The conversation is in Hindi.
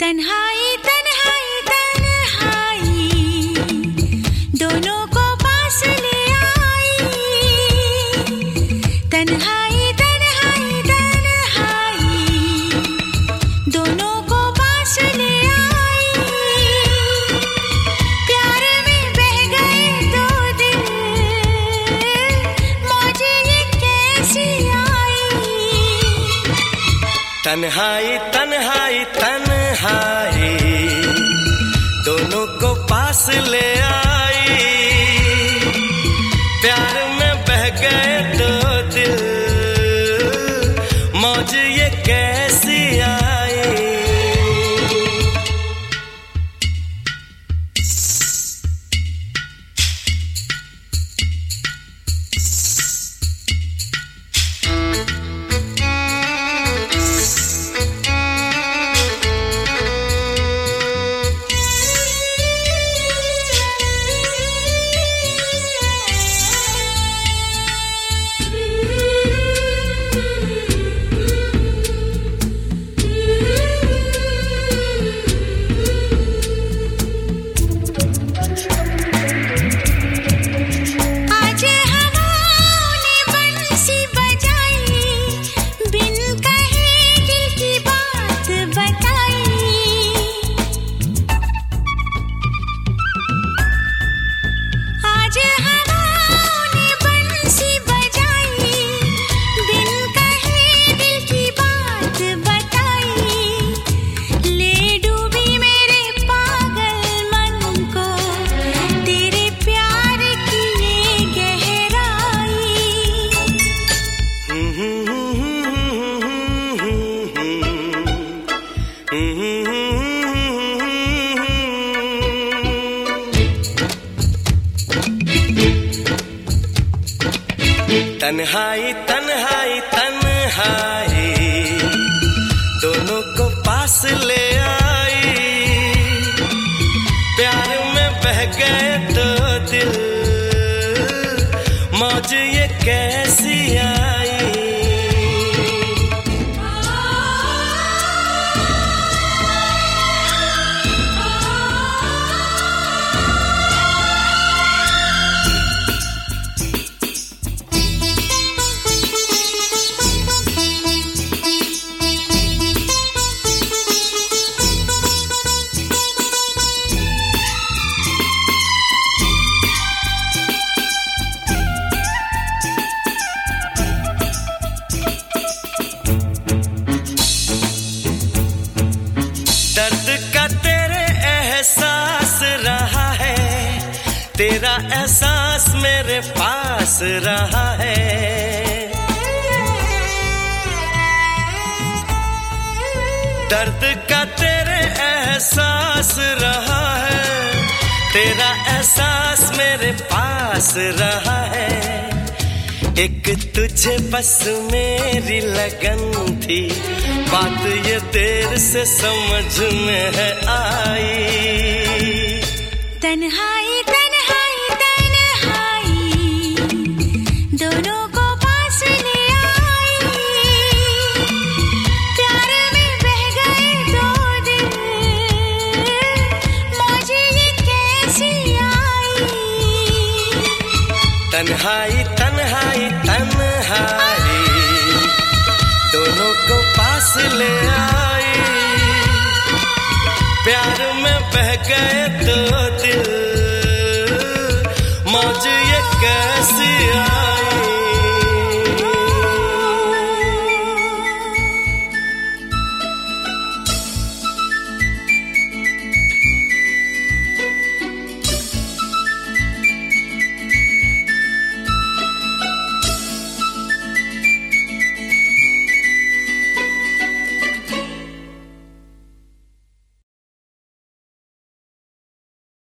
तन्हाई तन्हाई तन्हाई। दोनों को पास तन्हाई तन्हाई तन्हाई। दोनों को पास ले आई। प्यार में बह दोनों को पास ले आई। प्यार में बह गए दो दिल। मौज ये कैसी आई तन्हाई तन्हाई तन्हाई। दोनों को पास ले आई। प्यार में बह गए दो मेरे पास रहा है। दर्द का तेरे एहसास रहा है। तेरा एहसास मेरे पास रहा है। एक तुझे बस मेरी लगन थी। बात ये देर से समझ में है आई। तन्हाई तन्हाई तन्हाई तन्हाई। दोनों को पास ले आई। प्यार में बह गए दो दिल। मौज ये कैसी